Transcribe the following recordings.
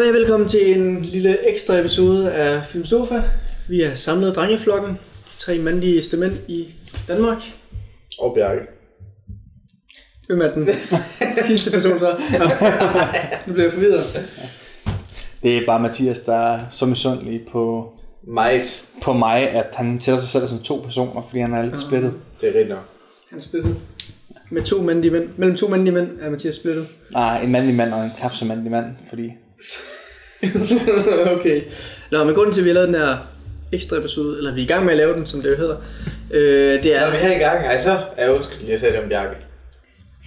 goddag, velkommen til en lille ekstra episode af Film Sofa. Vi er samlet drengeflokken, de tre mandlige mænd i Danmark. Og Bjarke. Hvem er den sidste person så? Nå, nu bliver jeg forvirret. Det er bare Mathias, der er så misundelig på, Meget. på mig, at han tæller sig selv som to personer, fordi han er lidt splittet. Det er rigtigt nok. Han er splittet. Med to mandlige mænd. Mellem to mandlige mænd er Mathias splittet. Nej, en mandlig mand og en knap så mandlig mand, fordi... okay. Nå, men grunden til, at vi har lavet den her ekstra episode, eller vi er i gang med at lave den, som det jo hedder, øh, det er... Når vi er her i gang, ej, så er jeg undskyld, jeg sagde det om Bjarke.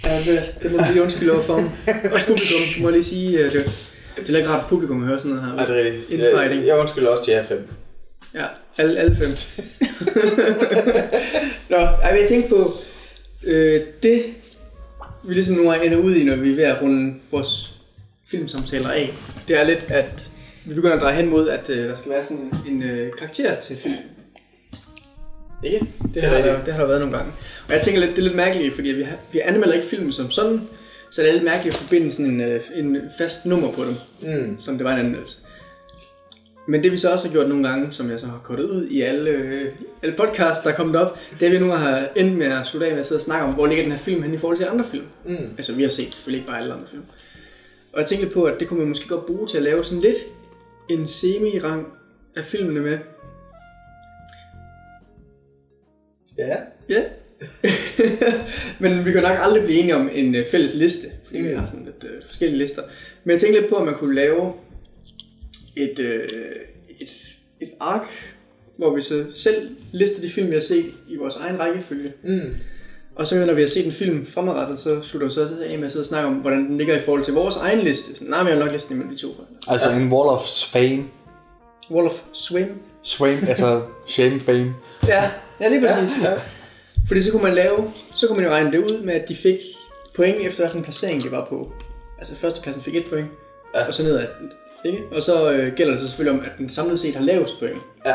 Ja, det, det må du lige undskylde over for ham. Også publikum, må jeg lige sige. øh, Det, det er ikke rart for publikum at høre sådan noget her. Nej, det er rigtigt. Infighting. Jeg, jeg undskylder også til jer fem. Ja, alle, alle fem. Nå, ej, jeg tænkte på, øh, det vi ligesom gange ender ud i, når vi er ved at runde vores filmsamtaler af, det er lidt, at vi begynder at dreje hen mod, at øh, der skal være sådan en øh, karakter til film. Ikke? Det, er har der, det har der været nogle gange. Og jeg tænker lidt, det er lidt mærkeligt, fordi vi, har, vi anmelder ikke film som sådan, så det er lidt mærkeligt at forbinde sådan en, øh, en fast nummer på dem Mm. som det var en anmeldelse. Men det vi så også har gjort nogle gange, som jeg så har kortet ud i alle, øh, alle podcasts, der er kommet op, det er, at vi nu har endt med at slutte af med at sidde og snakke om, hvor ligger den her film hen i forhold til andre film. Mm. Altså vi har set selvfølgelig ikke bare alle andre film. Og jeg tænkte på, at det kunne man måske godt bruge til at lave sådan lidt en semi-rang af filmene med. Ja. Ja. Men vi kan nok aldrig blive enige om en øh, fælles liste, fordi mm. vi har sådan lidt øh, forskellige lister. Men jeg tænkte lidt på, at man kunne lave et, øh, et, et ark, hvor vi så selv lister de film, vi har set i vores egen rækkefølge. Mm. Og så når vi har set en film fremadrettet, så slutter vi så også af med at sidde og snakke om, hvordan den ligger i forhold til vores egen liste. Så, nej, men jeg vil nok liste den imellem de to. Altså en wall of fame. Wall of Swim. Swing, altså shame fame. Ja, ja lige præcis. Ja. Ja. Fordi så kunne man lave, så kunne man jo regne det ud med, at de fik point efter hvilken placering de var på. Altså førstepladsen fik et point, Ja. ja. og så nedad. Ikke? Og så øh, gælder det så selvfølgelig om, at den samlet set har lavest point. Ja.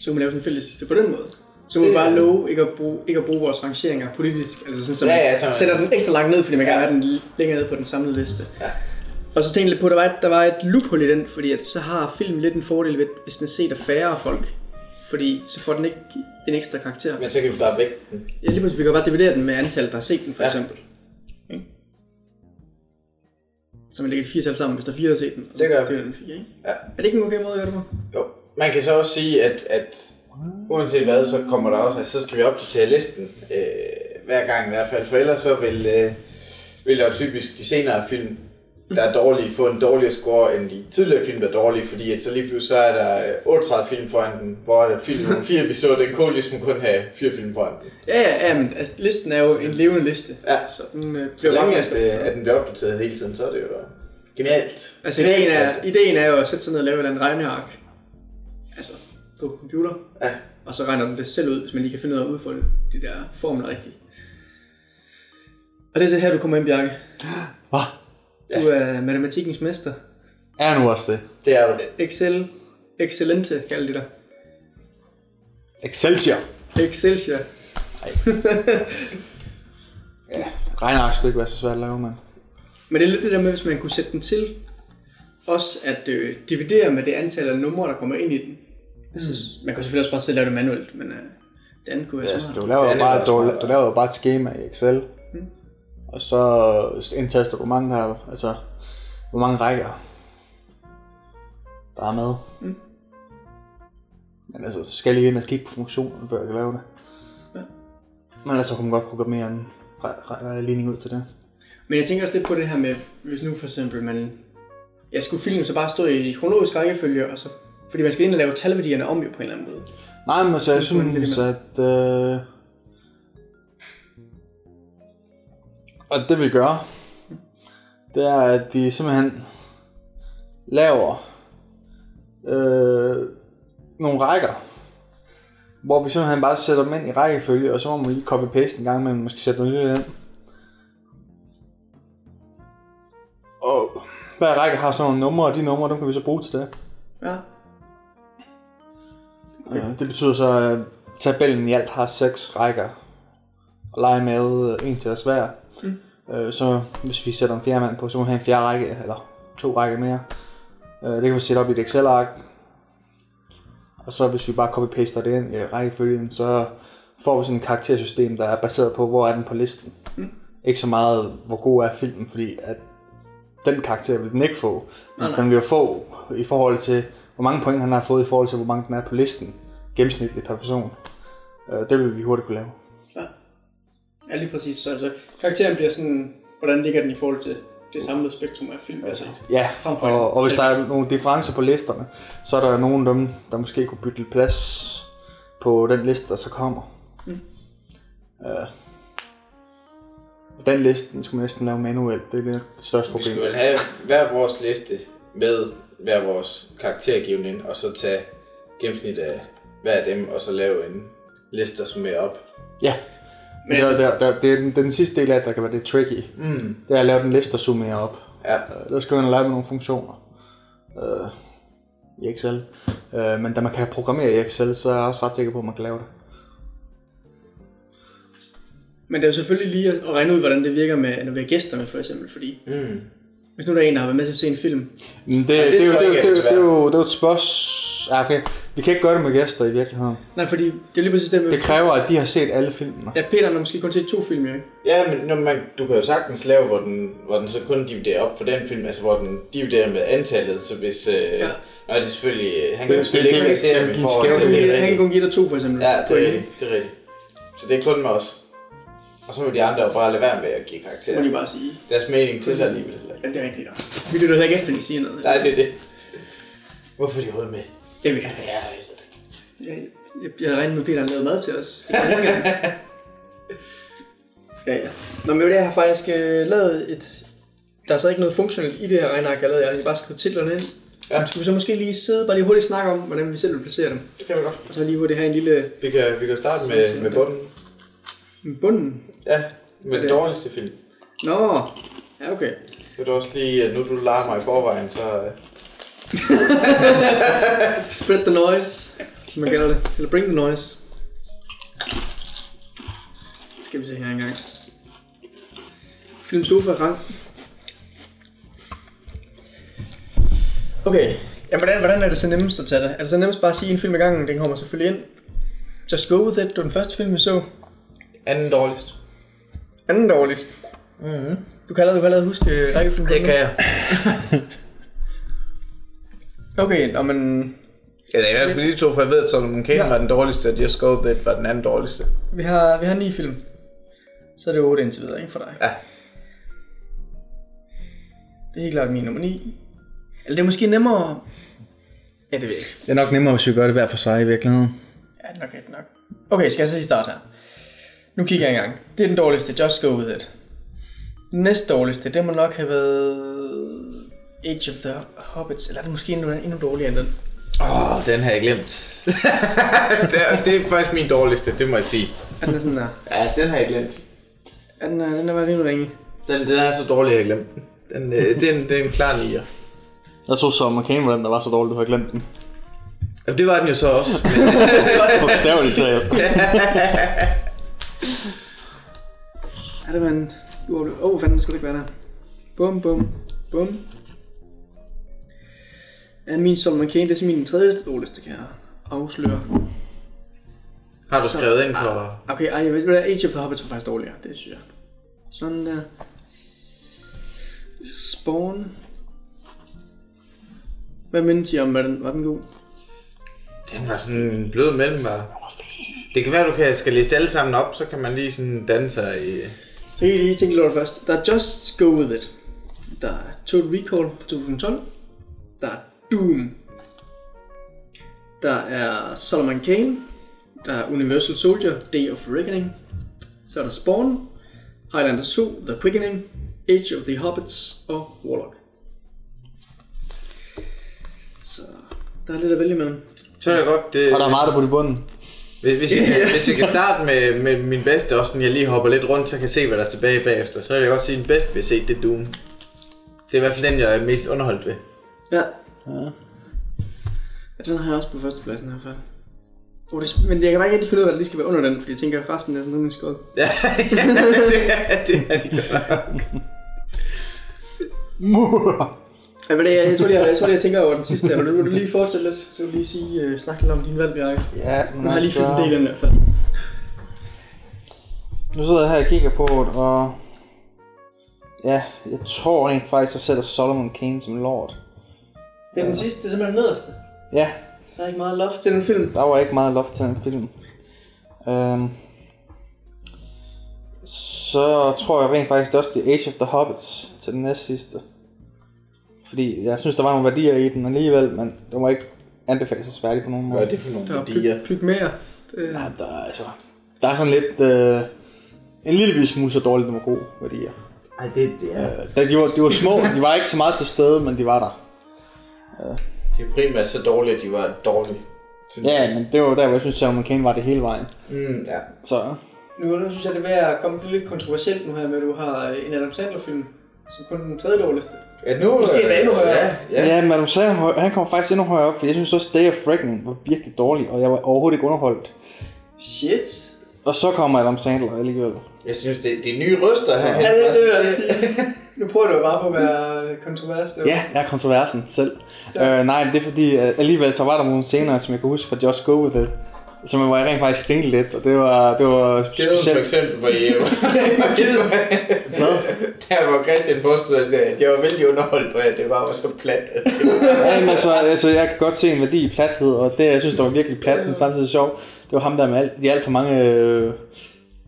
Så kunne man lave sådan en fælles liste på den måde. Så Det man bare love ikke at, bruge, ikke at bruge vores rangeringer politisk. Altså sådan, så Ja, man ja, så man- sætter den ekstra langt ned, fordi man kan Ja. have den længere ned på den samlede liste. Ja. Og så tænkte jeg lidt på, at der var et, der var et loophole i den, fordi at så har filmen lidt en fordel, ved, hvis den er set af færre folk. Fordi så får den ikke en ekstra karakter. Men så kan vi bare vække den. Ja, lige præcis. Vi kan bare dividere den med antallet, der har set den, for Ja. ja. eksempel. Ikke? Så man lægger de fire tal sammen, hvis der er fire, der har set den. Det gør vi. den fire, ikke? Ja. Er det ikke en okay måde at gøre det på? Jo. Man kan så også sige, at, at uanset hvad, så kommer der også, altså, så skal vi opdatere listen øh, hver gang i hvert fald, for ellers så vil, øh, vil der jo typisk de senere film, der er dårlige, få en dårligere score end de tidligere film, der er dårlige, fordi at så lige pludselig så er der øh, 38 film foran den, hvor der film nummer 4 episoder, den kunne ligesom kun have fire film foran den. Ja, ja, ja, men altså, listen er jo en levende liste. Ja. Så den øh, Så bliver længe bare at, øh, at den bliver opdateret hele tiden, så er det jo genialt. Altså ideen er, ideen er jo at sætte sig ned og lave et eller andet regneark. Altså på computer. Ja. Og så regner den det selv ud, hvis man lige kan finde ud af at udfolde de der formler rigtigt. Og det er det her, du kommer ind, Bjarke. Hvad? Du er matematikkens mester. Er nu også det. Det er du. Excel, excellente, kalder de dig. Excelsior. Excelsior. Ja, regneark skulle ikke være så svært at lave, mand. Men det er lidt det der med, hvis man kunne sætte den til, også at øh, dividere med det antal af numre, der kommer ind i den. Altså, Man kan selvfølgelig også bare selv lave det manuelt, men øh, det andet kunne være Ja, altså, du laver, jo er bare, du, du laver jo bare et schema i Excel. Og så indtaster du, hvor mange der er, altså, hvor mange rækker der er med. Mm. Men altså, så skal jeg lige ind og kigge på funktionen, før jeg kan lave det. Ja. Men ellers så kunne man godt programmere en ligning ud til det. Men jeg tænker også lidt på det her med, hvis nu for eksempel man... Jeg skulle filmen så bare stå i kronologisk rækkefølge, og så, fordi man skal ind og lave talværdierne om jo på en eller anden måde. Nej, men altså, jeg synes, at... Øh... Og det vi gør, det er, at vi simpelthen laver øh, nogle rækker, hvor vi simpelthen bare sætter dem ind i rækkefølge, og så må man lige copy-paste en gang, men måske sætte noget nyt ind. Og hver række har sådan nogle numre, og de numre, dem kan vi så bruge til det. Ja. Okay. Det betyder så, at tabellen i alt har seks rækker at lege med, øh, en til os hver. Mm. Øh, så hvis vi sætter en fjerde mand på, så må vi have en fjerde række, eller to række mere. Øh, det kan vi sætte op i et Excel-ark. Og så hvis vi bare copy-paster det ind i rækkefølgen, så får vi sådan et karaktersystem, der er baseret på, hvor er den på listen. Mm. Ikke så meget, hvor god er filmen, fordi at den karakter vil den ikke få. Nej, nej. Den vil jo få i forhold til, hvor mange point han har fået i forhold til, hvor mange den er på listen. Gennemsnitligt per person. Øh, det vil vi hurtigt kunne lave. Ja, lige præcis. Så altså, karakteren bliver sådan, hvordan ligger den i forhold til det samlede spektrum af film, altså. Ja, og, og hvis der er nogle differencer på listerne, så er der nogen af dem, der måske kunne bytte lidt plads på den liste, der så kommer. Mm. Uh, den liste den skulle man næsten lave manuelt. Det er det, største Vi problem. skulle vel have hver vores liste med hver vores karaktergivning, og så tage gennemsnit af hver af dem, og så lave en liste, der summerer op. Ja, Men der, der, der, det er den, den sidste del af det, der kan være lidt tricky. Mm. Det er at lave den liste, der summerer op. Ja. Uh, der skal man lave med nogle funktioner uh, i Excel. Uh, men da man kan programmere i Excel, så er jeg også ret sikker på, at man kan lave det. Men det er jo selvfølgelig lige at regne ud, hvordan det virker med, når vi har gæster med, for eksempel. Fordi Mm. hvis nu der er en, der har været med til at se en film, Men det, Ja, det, det det, er det, det, er jo- det, er jo det er jo et spørgsmål. Ja, okay. Vi kan ikke gøre det med gæster i virkeligheden. nej, fordi det er lige præcis det med, Det kræver, at de har set alle filmene. ja, Peter har måske kun set to film, jo, ikke? Ja, men når man, du kan jo sagtens lave, hvor den, hvor den så kun dividerer op for den film, altså hvor den dividerer med antallet, så hvis... Øh, Ja. Nå, det er selvfølgelig... Han Det- kan jo selvfølgelig det- ikke det- det dem i giver forhold til Han, det kan- han kan kun give dig to, for eksempel. Ja, det er rigtigt. Det er rigtigt. Så det er kun med os. Og så må de andre jo bare lade være med at give Så må de bare sige, Deres mening til alligevel. ja, det er rigtigt. Vi lytter heller ikke efter, når I siger noget. Nej, det er det. Hvorfor er de overhovedet med? Jeg ved Ja, jeg, jeg, jeg havde regnet med, at Peter har lavet mad til os. Det kan jeg. Ja, ja. Nå, men jeg har faktisk øh, lavet et... Der er så ikke noget funktionelt i det her regneark, jeg har lavet. Jeg har bare skrevet titlerne ind. Ja. Skal vi så måske lige sidde, bare lige hurtigt snakke om, hvordan vi selv vil placere dem. det kan vi godt. Og så lige hurtigt have en lille Vi kan, vi kan starte med, med bunden. bunden. Ja, med den det? dårligste film. Nå, ja okay. Vil du også lige, at nu du leger mig i forvejen, så... Spread the noise, som man kalder det. Eller bring the noise. Skal vi se her engang. Film sofa rang. Okay, ja, hvordan, hvordan er det så nemmest at tage det? Er det så nemmest bare at sige en film ad gangen? Den kommer selvfølgelig ind. Just go with it. Det var den første film, vi så. Anden dårligst. Anden dårligst. Mm-hmm. Du kan allerede, du kan allerede huske øh, rækkefølgen. jeg. Okay, nå, men Ja, det er i hvert fald de to, for jeg ved, at Solomon Kane Ja. var den dårligste, og Just Go That var den anden dårligste. vi har, vi har ni film. Så er det 8 indtil videre, ikke for dig? Ja. Det er helt klart min nummer 9. Eller det er måske nemmere... Ja, det ved jeg ikke. Det er nok nemmere, hvis vi gør det hver for sig i virkeligheden. Ja, det er nok, det er nok. Okay, skal jeg så lige starte her? Nu kigger jeg engang. Det er den dårligste. Just go with it. Den næste dårligste, det må nok have været... Age of the Hobbits. Eller er det måske endnu, endnu dårligere end den? Åh, oh, den har jeg glemt. det, er, det er faktisk min dårligste, det må jeg sige. Er den sådan der? Ja, den har jeg glemt. Er den, er, den er været endnu ringe? Den, den er så dårlig, at jeg glemt den. Den, øh, det, er en, det er en klar nier. Jeg så så McCain var den, der var så dårlig, du har glemt den. Ja, det var den jo så også. Bogstaveligt talt. Er det var en... Åh, oh, fanden, skulle det ikke være der. Bum, bum, bum. Ja, min Solomon Kane, det er min tredje dårligste, kan jeg afsløre. har du skrevet ind på... Okay, ej, jeg ved, hvad Age of the Hobbits var faktisk dårligere, det synes jeg. Sådan der. Spawn. Hvad mindes I om, var den, var den god? Den var sådan en blød mellemvare. Det kan være, du kan, skal liste alle sammen op, så kan man lige sådan danne sig i... Så kan I lige tænke lidt først. Der er Just Go With It. Der er Total Recall på 2012. Der er Doom. Der er Solomon Kane. Der er Universal Soldier, Day of Reckoning. Så er der Spawn. Highlander 2, The Quickening. Age of the Hobbits og Warlock. Så der er lidt at vælge imellem. Så er det godt, det, Og der er meget der på i bunden. hvis, hvis, jeg, kan- hvis jeg kan starte med, med min bedste, også sådan jeg lige hopper lidt rundt, så jeg kan se, hvad der er tilbage bagefter, så vil jeg godt sige, at den bedste, vi har set, det er Doom. Det er i hvert fald den, jeg er mest underholdt ved. Ja. Ja den har jeg også på førstepladsen i hvert fald. Oh, det, men jeg kan bare ikke rigtig finde ud af, hvad der lige skal være under den, fordi jeg tænker, at resten er sådan noget, skål. Ja, ja, det er det, er de godt nok. Mur. Ja, men det, jeg, jeg, tror, jeg, jeg, tror, det, jeg tænker over den sidste. her. Vil du, vil du lige fortsætte lidt? Så vil du lige sige, uh, snakke lidt om din valg, Bjarke. Ja, men Nu har jeg lige fyldt en del altså, ind i hvert fald. nu sidder jeg her og kigger på det, og... Ja, jeg tror rent faktisk, jeg sætter Solomon Kane som lord. Det er den sidste, det er simpelthen den nederste. Ja, Der er ikke meget loft til den film. der var ikke meget loft til den film. Øhm, så tror jeg rent faktisk, det også bliver Age of the Hobbits til den næste sidste. Fordi jeg synes, der var nogle værdier i den alligevel, men den var ikke anbefalesværdig på nogen Hvad måde. er det for nogle Der er værdier? pyg, pyg mere. Det, Ja, der er altså... Der er sådan lidt... Øh, en lille smule så dårligt, den var god værdier. Ej, det, det er... Øh, de, var, de var små, de var ikke så meget til stede, men de var der. De er primært så dårlige, at de var dårlige. jeg. Ja, men det var der, hvor jeg synes, Salman Kane var det hele vejen. Mm, ja. Så nu, nu synes jeg, det er ved at komme lidt kontroversielt nu her med, at du har øh, en Adam Sandler-film, som kun den tredje dårligste. Ja, nu... Måske øh, endda endnu højere. Ja, Ja, ja. ja men Adam Sandler, han kommer faktisk endnu højere op, for jeg synes også, Day of Reckoning var virkelig dårlig, og jeg var overhovedet ikke underholdt. Shit. Og så kommer Adam Sandler alligevel. Jeg synes, det, det er nye ryster her. Ja, det, det vil jeg sige. Nu prøver du jo bare på at være kontrovers. det er jo- Ja, jeg er kontroversen selv. Ja. Øh, nej, det er fordi, at alligevel så var der nogle scener, som jeg kan huske fra Just Go With It, som hvor jeg rent faktisk grinede lidt, og det var, det var Geden for specielt. eksempel, hvor I... Hvad? Der hvor Christian påstod, at at jeg var vældig underholdt på, at det bare var så plat. var- Ja, men altså, altså, jeg kan godt se en værdi i plathed, og det, jeg synes, der var virkelig plat, men samtidig sjov, det var ham der med alt, de alt for mange øh,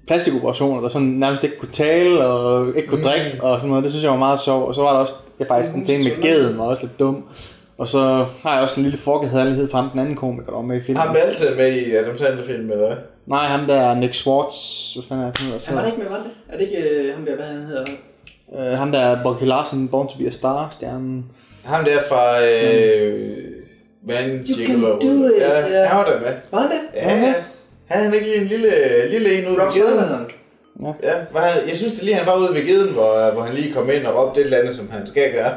plastikoperationer, der sådan nærmest ikke kunne tale og ikke kunne drikke og sådan noget. Det synes jeg var meget sjovt. Og så var der også det er faktisk den scene med geden, var også lidt dum. Og så har jeg også en lille forkærlighed for ham, den anden komiker, der var med i filmen. Ham der altid er med i Adam Sandler film, eller hvad? Nej, ham der er Nick Schwartz, hvad fanden er det, han hedder? Han var der ikke med, var det? Er det ikke øh, ham der, hvad han hedder? Øh, ham der er Bucky Larsen, Born to be a Star, stjernen. Ham der fra... Øh, Man You can Gigolo. do it, Ja, ja. han var der med. Var han det? Ja, ja. Han er ikke lige en lille, lille en ude Rob ved geden. han. Ja, var han, jeg synes det lige, han var ude ved geden, hvor, hvor han lige kom ind og råbte et eller andet, som han skal gøre.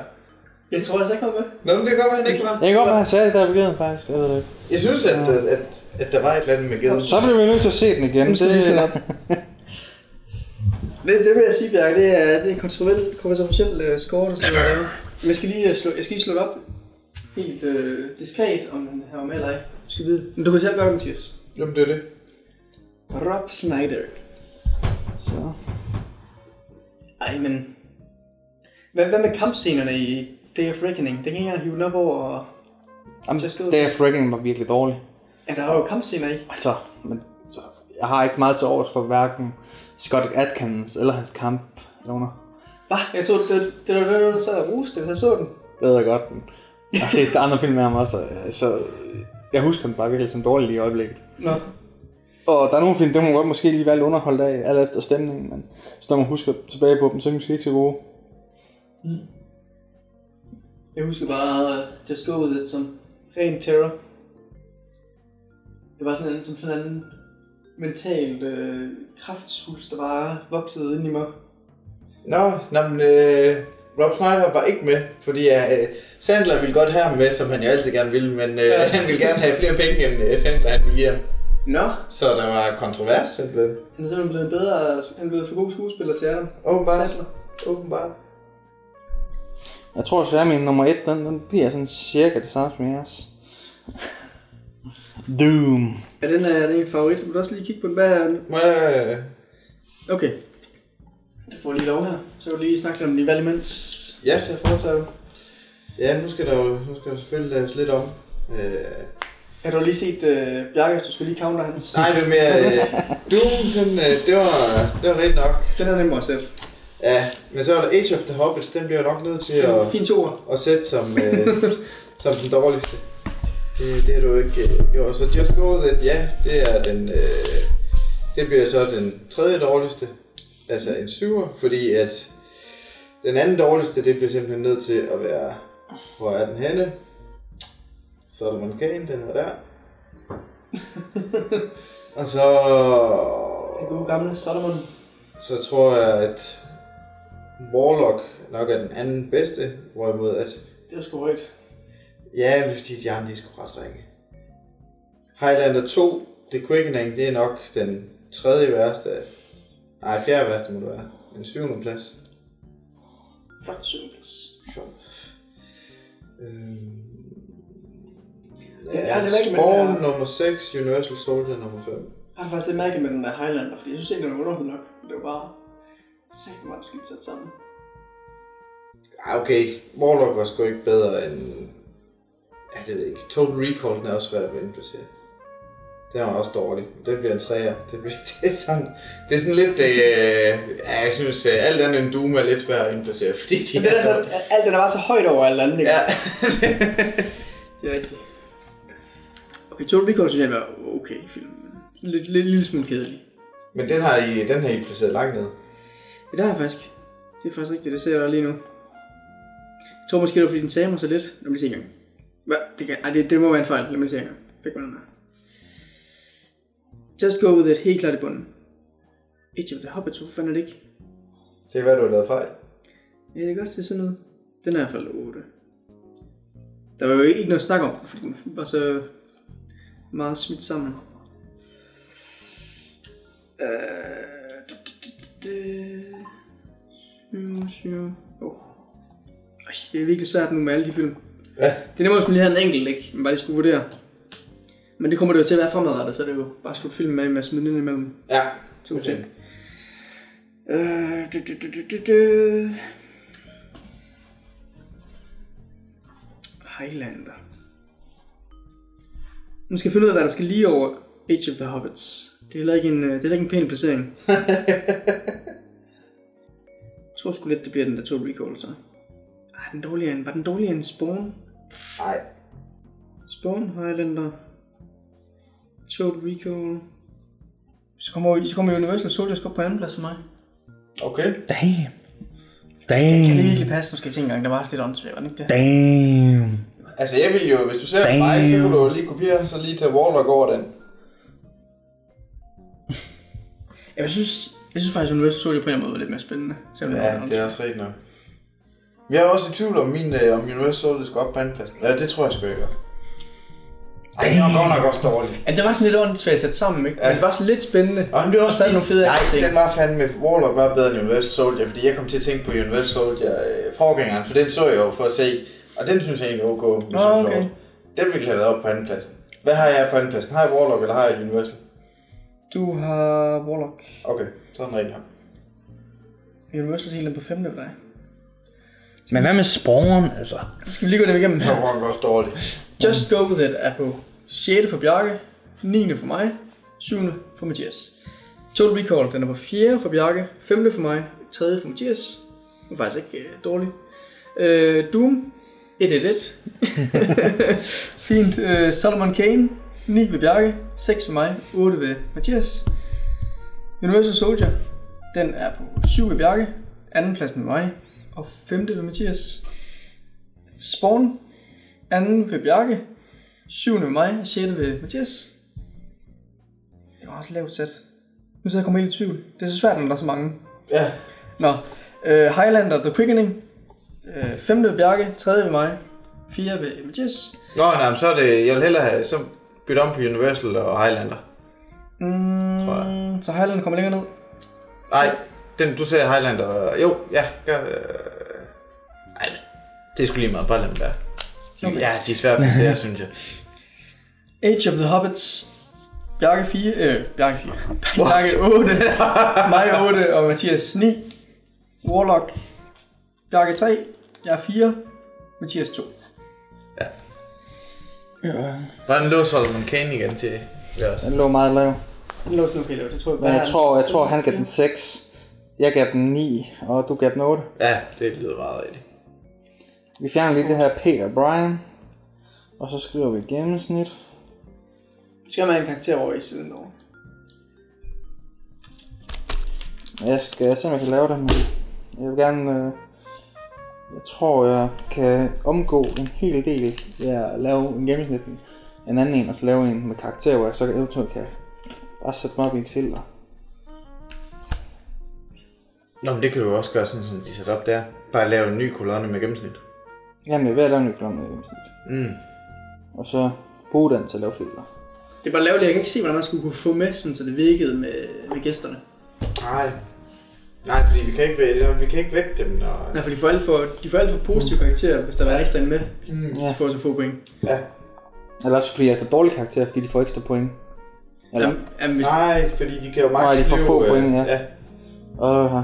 Jeg tror altså ikke, han var med. Nå, men det kan godt være, han ikke var. Jeg kan godt være, han sagde det der ved gaden, faktisk. Jeg ved det ikke. Jeg synes, at, at, at, at der var et eller andet med geden. Så bliver vi nødt til at se den igen. Det- op. Det, det vil jeg sige, Bjerg, det er, det er en kontroversiel, kontroversiel uh, score, der skal jeg lave. Men jeg skal lige, øh, slå, jeg skal lige slå det op helt uh, diskret, om her var med eller ej. Du skal vide. Men du kan selv gøre det, Mathias. Jamen, det er det. Rob Snyder. Så. Ej, men... Hvad, hvad med kampscenerne i Day of Reckoning? Det kan ikke engang hive den op over... og- Jamen, Day of Reckoning var virkelig dårlig. Ja, der var jo kampscener i. Altså, men, så, jeg har ikke meget til overs for hverken Scott Atkins eller hans kamp. Eller Hvad? Jeg troede, det, det var det, der sad og ruste, hvis jeg så den. Det ved jeg godt, men jeg har set andre film med ham også. Så jeg husker den bare virkelig som dårlig i øjeblikket. Nå. Og der er nogle film, der må man godt måske lige være lidt underholdt af, alt efter stemningen, men så når man husker tilbage på dem, så er de måske ikke så gode. Jeg husker bare uh, Just Go With It som ren terror. Det var sådan en, som sådan en mental øh, kraftsvulst, der bare voksede ind i mig. Nå, nå men, øh, Rob Schneider var ikke med, fordi øh, Sandler ville godt have ham med, som han jo altid gerne ville, men øh, Ja. ja. han ville gerne have flere penge, end øh, Sandler han ville give ham. Nå, Så der var kontrovers simpelthen. han er simpelthen blevet bedre, han er blevet for god skuespiller til Adam. Åbenbart. Sandler. Åbenbart. Jeg tror desværre, min nummer et, den, den bliver sådan cirka det samme som jeres. Doom. Ja, den er, den er en favorit. Vil du også lige kigge på den? Hvad er den? Må jeg... øh, Okay. Det får lige lov her. Så du lige snakke lidt om de valg imens. Ja. Så jeg foretager Ja, nu skal der jo nu skal der selvfølgelig laves lidt om. Øh, Har du lige set uh, Bjarke, du skulle lige counter hans? nej, det er mere... Øh, Doom, den, øh, det, var, det var rigtigt nok. Den er nemmere at sætte. Ja, men så er der Age of the Hobbits, den bliver nok nødt til Fin, at, fin at sætte som, øh, som den dårligste. Det, det har du ikke øh, gjort. Så Just Go With It, ja, det er den... Øh, det bliver så den tredje dårligste. Altså en syver, fordi at den anden dårligste, det bliver simpelthen nødt til at være... Hvor er den henne? Så er der Kane, den er der. Og så... Den gode gamle Solomon. så tror jeg, at Warlock nok er den anden bedste, hvorimod at, Det er sgu højt. ja, men det er fordi, de andre er sgu ret ringe. Highlander 2 The Quickening, det er nok den tredje værste. Nej, fjerde værste må det være. En syvende plads. Flot syvende Sjovt. Øhm, Ja, Ja, det er men Spawn det er- nummer 6, Universal Soldier nummer 5. Jeg har faktisk lidt mærke med den der Highlander, fordi jeg synes ikke, den var underholdende nok. Det var bare sagt meget skidt sat sammen. Ah, okay. Warlock var sgu ikke bedre end... Ja, det ved jeg ikke. Total Recall, den er også svært at indplacere. Den var også dårlig. Den bliver en træer. Det, bliver, det, er sådan, det er sådan lidt... Øh, ja, jeg synes, øh, alt andet end Doom er lidt svært at indplacere, fordi de Men det er så, alt den er bare så højt over alt andet, ikke? Ja. Det er rigtigt. Okay, Total Recall synes jeg var okay film. lidt, lidt, lille smule kedelig. Men den har I, den har I placeret langt ned. Ja, det har jeg faktisk. Det er faktisk rigtigt, det ser jeg der lige nu. Jeg tror måske, det var fordi den sagde mig så lidt. Lad mig se engang. Hvad? Det, kan, ej, det, det må være en fejl. Lad mig se engang. Fik mig den her. Just go with it. Helt klart i bunden. Age of the Hobbit, hvorfor fanden er det ikke? Det kan være, du har lavet fejl. Ja, det kan godt se sådan ud. Den er i hvert fald 8. Der var jo ikke noget snak om, fordi den var så meget smidt sammen. Øh, du- syv, syv. Åh. Ej, Det er virkelig svært nu med alle de film. Ja. Det er nemmere, hvis man lige havde en enkelt, ikke? Man bare lige skulle vurdere. Men det kommer det jo til at være fremadrettet, så er det jo bare slut film med, med at smide ind imellem Ja. to ting. Øh, du, du, du, du, du, du. Highlander. Nu skal jeg finde ud af, hvad der skal lige over Age of the Hobbits. Det er heller ikke en, øh, det er heller ikke en pæn placering. jeg tror sgu lidt, det bliver den der Total Recall, så. Ej, den dårligere end, var den dårligere end Spawn? Nej. Spawn, Highlander, Total Recall. Så kommer, så kommer Universal Soldier sgu på anden plads for mig. Okay. Damn. Kan det Damn. virkelig passe? Nu skal jeg tænke engang, der var også lidt åndssvagt, var det ikke det? Damn. Altså, jeg vil jo, hvis du ser Damn. mig, så kunne du lige kopiere, så lige tage Warlock over den. Jeg synes, jeg synes faktisk, at Universal Soldier på en eller anden måde var lidt mere spændende. Selvom Ja, det er også rigtigt nok. Jeg er også i tvivl om, min, øh, om Universal Soldier skal op på andenpladsen. Ja, det tror jeg sgu ikke. Ej, det var godt nok også dårligt. Ja, det var sådan lidt åndssvagt sat sammen, ikke? Ja. Men det var sådan lidt spændende. Og det var Og så der nogle fede Nej, ting. den var fandme, Warlock var bedre end Universal Soldier, fordi jeg kom til at tænke på Universal Soldier øh, forgængeren, for den så jeg jo for at se, og den synes jeg egentlig er ok. Hvis jeg okay. Den ville have været op på andenpladsen. Hvad har jeg på andenpladsen? Har jeg Warlock, eller har jeg Universal? Du har Warlock. Okay, så er den rigtig her. Universal helt på femte for dig. Men hvad med Spawn, altså? Så skal vi lige gå dem igennem. Så var også dårligt. Just Go With It er på 6. for Bjarke, 9. for mig, 7. for Mathias. Total Recall, den er på 4. for Bjarke, 5. for mig, 3. for Mathias. Det er faktisk ikke uh, dårligt. Uh, Doom, 111. Fint. Uh, Solomon Kane, 9 ved Bjarke, 6 for mig, 8 ved Mathias. Universal Soldier, den er på 7 ved Bjarke, anden pladsen ved mig, og 5. ved Mathias. Spawn, anden ved Bjarke, 7. ved mig, 6. ved Mathias. Det var også lavt sat. Nu sidder jeg og kommer helt i tvivl. Det er så svært, når der er så mange. Ja, Nå, uh, Highlander The Quickening. Uh, 5. ved Bjarke, 3. ved mig, 4. ved Mathias. Nå, nej, men så er det, jeg vil hellere have, så bytte om på Universal og Highlander. Mm, Tror jeg. Så Highlander kommer længere ned. Nej, den, du ser Highlander, jo, ja, gør, øh, nej, det er sgu lige meget, bare lad dem være. De, Okay. Ja, de er svært at placere, synes jeg. Age of the Hobbits. Bjarke 4. Øh, Bjarke 4. Bjarke 8. mig 8 og Mathias 9. Warlock. Bjarke 3. Jeg er 4. Mathias 2. Ja. Hvordan lå Solomon Kane igen til os? Den lå meget lav. Den lå sådan okay lavt, det tror jeg Men jeg tror, jeg tror han gav den 6. Jeg gav den 9, og du gav den 8. Ja, det lyder meget rigtigt. Vi fjerner lige det her Peter Brian. Og så skriver vi gennemsnit. Skal man have en karakter over i siden over? Jeg skal se, om jeg kan lave det, men jeg vil gerne... Øh, jeg tror, jeg kan omgå en hel del ved at lave en gennemsnit, en anden en, og så lave en med karakter, hvor jeg så eventuelt kan bare sætte mig op i et filter. Nå, men det kan du også gøre sådan, som de sætter op der. Bare lave en ny kolonne med gennemsnit. Jamen, jeg er ved at lave en ny kolonne med gennemsnit. Mm. Og så bruge den til at lave filter. Det er bare lavligt, jeg kan ikke se, hvordan man skulle kunne få med, sådan, så det virkede med, med gæsterne. Nej. Nej, fordi vi kan ikke, vi kan ikke vække dem, når... Nej, for de får alt for, de får alt for positive karakterer, hvis der var ekstra med. Mm. De får så få point. Ja. Eller også fordi jeg er for dårlig karakter, fordi de får ekstra point. Eller? Jamen, jamen, hvis, Nej, fordi de kan jo Nej, magt de får få flyve, øh, point, ja. ja. Åh,